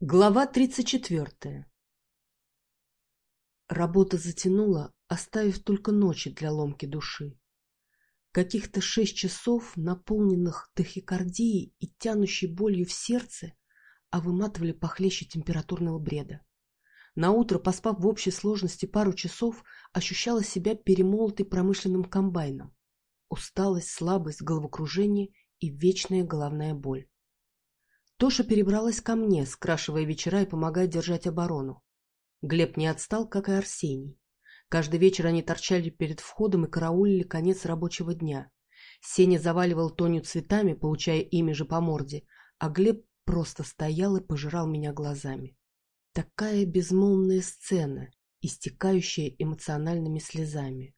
Глава 34 Работа затянула, оставив только ночи для ломки души. Каких-то шесть часов, наполненных тахикардией и тянущей болью в сердце, а выматывали похлеще температурного бреда. Наутро, поспав в общей сложности пару часов, ощущала себя перемолотой промышленным комбайном. Усталость, слабость, головокружение и вечная головная боль. Тоша перебралась ко мне, скрашивая вечера и помогая держать оборону. Глеб не отстал, как и Арсений. Каждый вечер они торчали перед входом и караулили конец рабочего дня. Сеня заваливал Тоню цветами, получая ими же по морде, а Глеб просто стоял и пожирал меня глазами. Такая безмолвная сцена, истекающая эмоциональными слезами.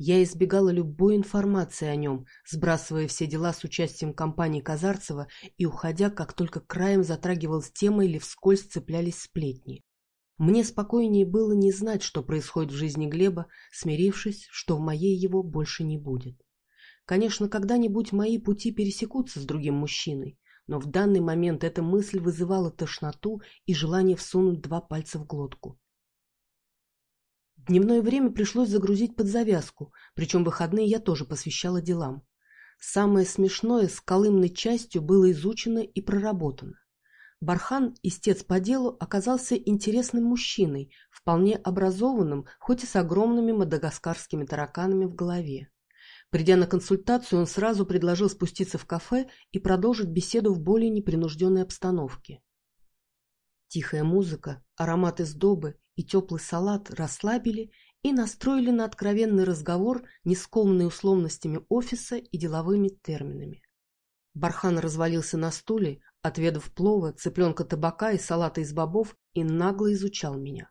Я избегала любой информации о нем, сбрасывая все дела с участием компании Казарцева и уходя, как только краем затрагивалась тема или вскользь цеплялись сплетни. Мне спокойнее было не знать, что происходит в жизни Глеба, смирившись, что в моей его больше не будет. Конечно, когда-нибудь мои пути пересекутся с другим мужчиной, но в данный момент эта мысль вызывала тошноту и желание всунуть два пальца в глотку. Дневное время пришлось загрузить под завязку, причем выходные я тоже посвящала делам. Самое смешное с колымной частью было изучено и проработано. Бархан, истец по делу, оказался интересным мужчиной, вполне образованным, хоть и с огромными мадагаскарскими тараканами в голове. Придя на консультацию, он сразу предложил спуститься в кафе и продолжить беседу в более непринужденной обстановке. Тихая музыка, аромат издобы и теплый салат расслабили и настроили на откровенный разговор, не скованный условностями офиса и деловыми терминами. Бархан развалился на стуле, отведав плова, цыпленка табака и салата из бобов, и нагло изучал меня.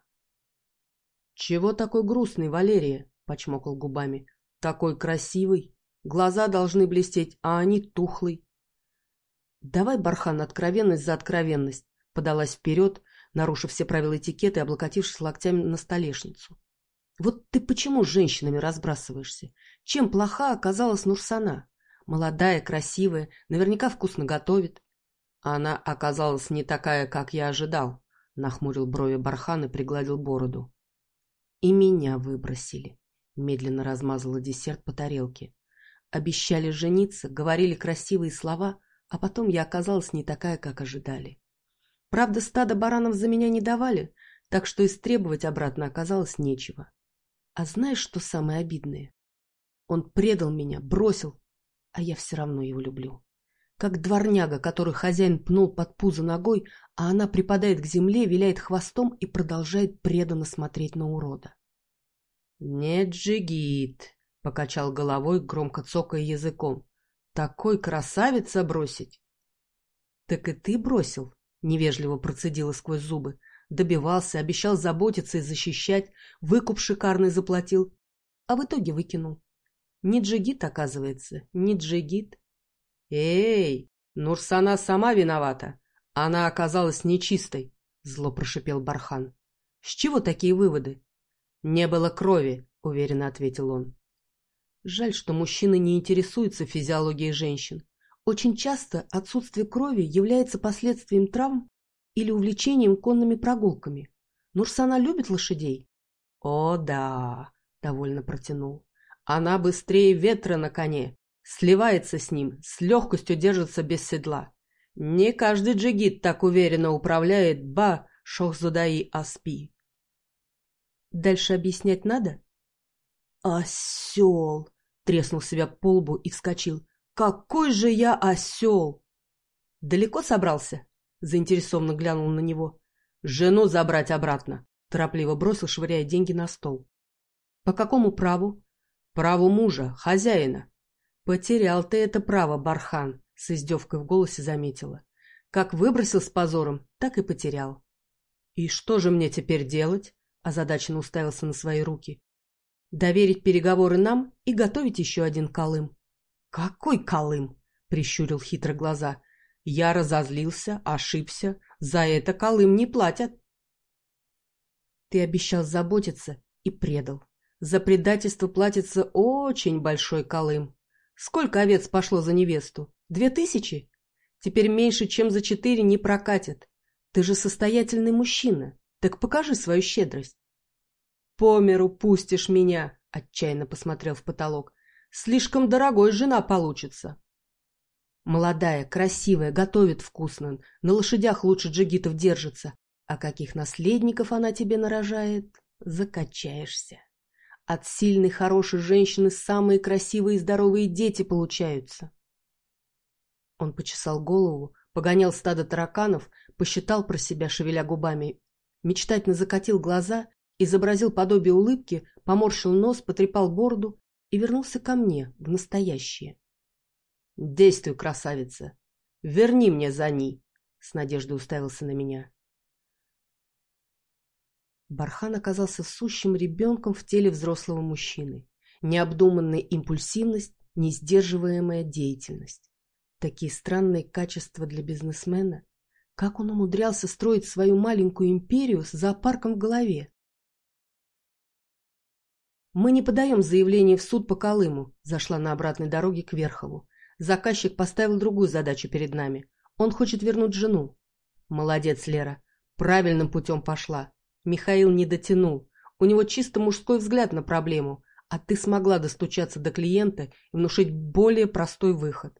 — Чего такой грустный, Валерия? — почмокал губами. — Такой красивый. Глаза должны блестеть, а они тухлый. — Давай, Бархан, откровенность за откровенность, — подалась вперед, нарушив все правила этикета и облокотившись локтями на столешницу. Вот ты почему женщинами разбрасываешься? Чем плоха оказалась Нурсана? Молодая, красивая, наверняка вкусно готовит. Она оказалась не такая, как я ожидал, нахмурил брови Бархан и пригладил бороду. И меня выбросили. Медленно размазала десерт по тарелке. Обещали жениться, говорили красивые слова, а потом я оказалась не такая, как ожидали. Правда, стадо баранов за меня не давали, так что истребовать обратно оказалось нечего. А знаешь, что самое обидное? Он предал меня, бросил, а я все равно его люблю. Как дворняга, который хозяин пнул под пузо ногой, а она припадает к земле, виляет хвостом и продолжает преданно смотреть на урода. — Нет, Джигит, — покачал головой, громко цокая языком. — Такой красавица бросить! — Так и ты бросил, Невежливо процедила сквозь зубы. Добивался, обещал заботиться и защищать, выкуп шикарный заплатил, а в итоге выкинул. Не джигит, оказывается, не джигит. Эй, Нурсана сама виновата. Она оказалась нечистой, зло прошипел Бархан. С чего такие выводы? Не было крови, уверенно ответил он. Жаль, что мужчины не интересуются физиологией женщин. Очень часто отсутствие крови является последствием травм или увлечением конными прогулками. Нурсана любит лошадей? — О, да, — довольно протянул. — Она быстрее ветра на коне, сливается с ним, с легкостью держится без седла. Не каждый джигит так уверенно управляет ба шохзудаи аспи. Дальше объяснять надо? — Осел! — треснул себя по лбу и вскочил. Какой же я осел! Далеко собрался? Заинтересованно глянул на него. Жену забрать обратно. Торопливо бросил, швыряя деньги на стол. По какому праву? Праву мужа, хозяина. Потерял ты это право, Бархан, с издевкой в голосе заметила. Как выбросил с позором, так и потерял. И что же мне теперь делать? Озадаченно уставился на свои руки. Доверить переговоры нам и готовить еще один колым. «Какой Колым?» — прищурил хитро глаза. «Я разозлился, ошибся. За это Колым не платят». «Ты обещал заботиться и предал. За предательство платится очень большой Колым. Сколько овец пошло за невесту? Две тысячи? Теперь меньше, чем за четыре не прокатят. Ты же состоятельный мужчина, так покажи свою щедрость. По миру пустишь меня, отчаянно посмотрел в потолок. Слишком дорогой жена получится. Молодая, красивая, готовит вкусно, на лошадях лучше джигитов держится. А каких наследников она тебе нарожает, закачаешься. От сильной, хорошей женщины самые красивые и здоровые дети получаются. Он почесал голову, погонял стадо тараканов, посчитал про себя, шевеля губами, мечтательно закатил глаза, изобразил подобие улыбки, поморщил нос, потрепал бороду и вернулся ко мне, в настоящее. «Действуй, красавица! Верни мне за ней!» С надеждой уставился на меня. Бархан оказался сущим ребенком в теле взрослого мужчины. Необдуманная импульсивность, несдерживаемая деятельность. Такие странные качества для бизнесмена. Как он умудрялся строить свою маленькую империю с зоопарком в голове? «Мы не подаем заявление в суд по Колыму», зашла на обратной дороге к Верхову. Заказчик поставил другую задачу перед нами. Он хочет вернуть жену. Молодец, Лера. Правильным путем пошла. Михаил не дотянул. У него чисто мужской взгляд на проблему, а ты смогла достучаться до клиента и внушить более простой выход.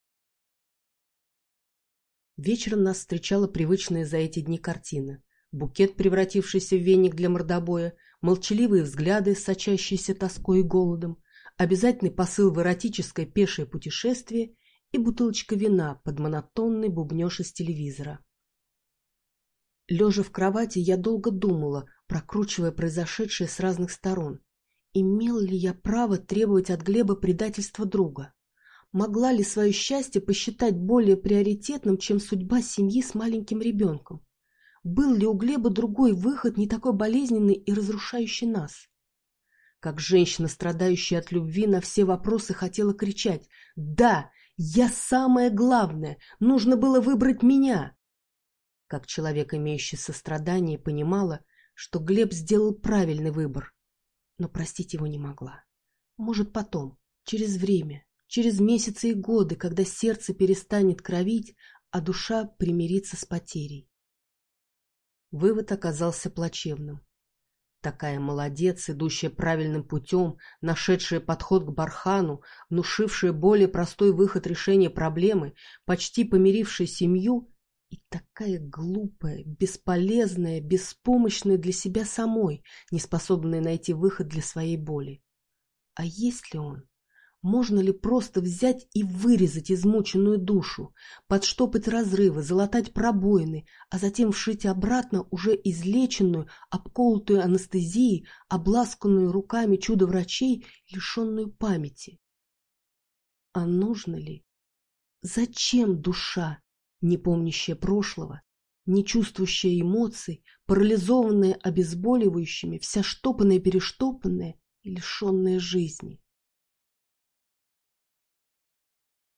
Вечером нас встречала привычная за эти дни картина. Букет, превратившийся в веник для мордобоя, молчаливые взгляды, сочащиеся тоской и голодом, обязательный посыл в эротическое пешее путешествие и бутылочка вина под монотонный бубнеж из телевизора. Лежа в кровати, я долго думала, прокручивая произошедшее с разных сторон. Имел ли я право требовать от Глеба предательства друга? Могла ли свое счастье посчитать более приоритетным, чем судьба семьи с маленьким ребенком? Был ли у Глеба другой выход, не такой болезненный и разрушающий нас? Как женщина, страдающая от любви, на все вопросы хотела кричать «Да, я самое главное! Нужно было выбрать меня!» Как человек, имеющий сострадание, понимала, что Глеб сделал правильный выбор, но простить его не могла. Может, потом, через время, через месяцы и годы, когда сердце перестанет кровить, а душа примирится с потерей. Вывод оказался плачевным. Такая молодец, идущая правильным путем, нашедшая подход к Бархану, внушившая более простой выход решения проблемы, почти помирившая семью, и такая глупая, бесполезная, беспомощная для себя самой, неспособная найти выход для своей боли. А есть ли он? Можно ли просто взять и вырезать измученную душу, подштопать разрывы, залатать пробоины, а затем вшить обратно уже излеченную, обколотую анестезией, обласканную руками чудо-врачей, лишенную памяти? А нужно ли? Зачем душа, не помнящая прошлого, не чувствующая эмоций, парализованная обезболивающими, вся штопанная-перештопанная лишенная жизни.